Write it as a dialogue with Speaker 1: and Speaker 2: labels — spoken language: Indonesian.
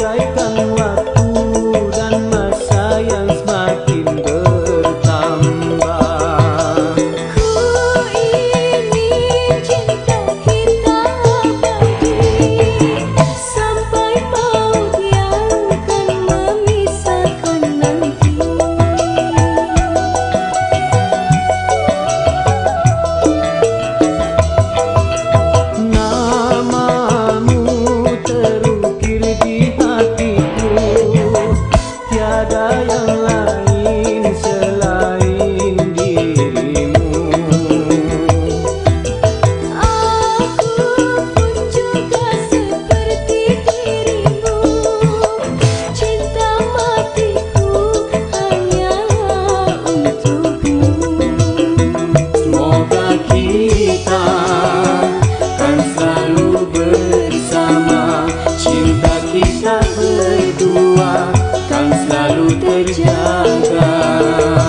Speaker 1: bagaikan waktu selalu terjaga.